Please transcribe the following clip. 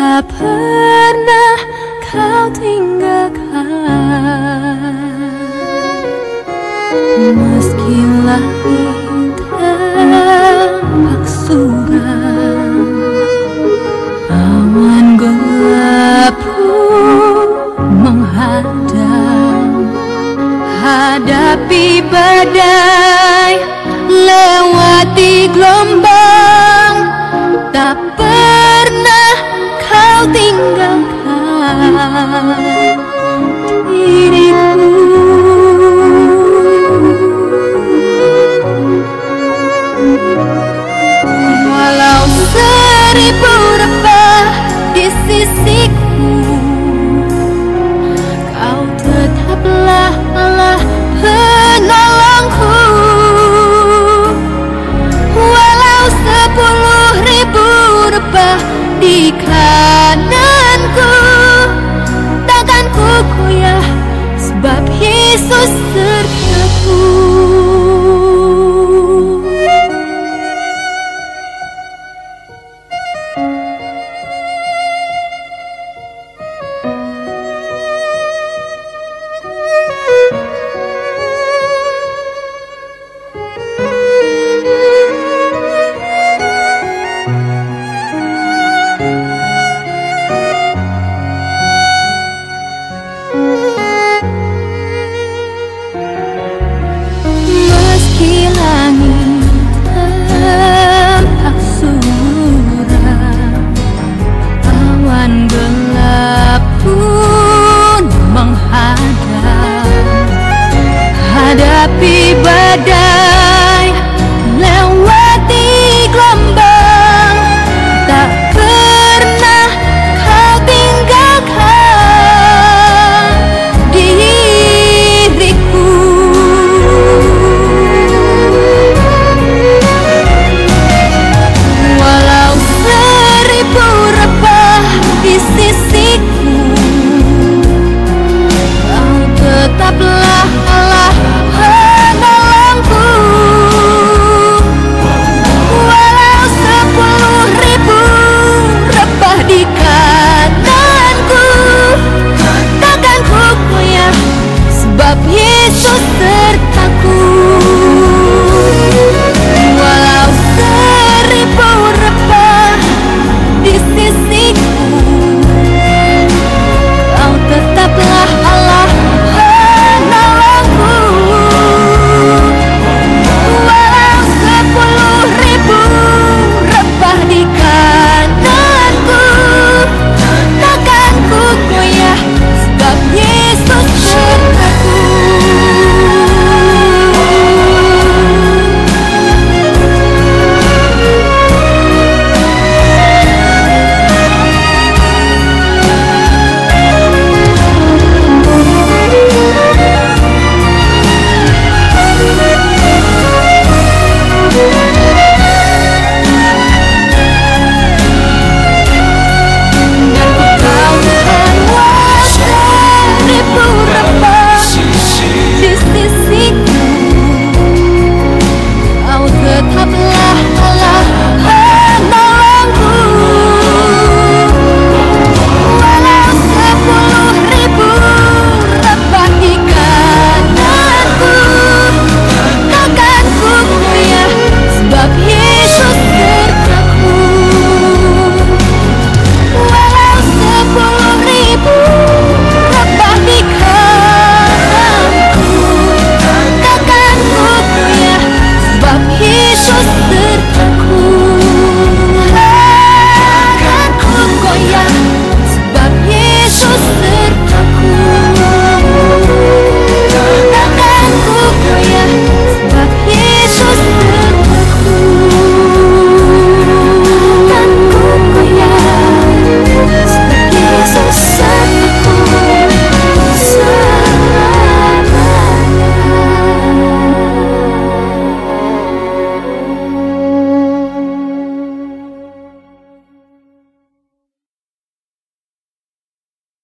tak pernah kau tinggalkan. Meski langit suram Awan gelap pun menghadang. Hadapi badai Lewati gelombang. Tak pernah. 感慨 Jesús.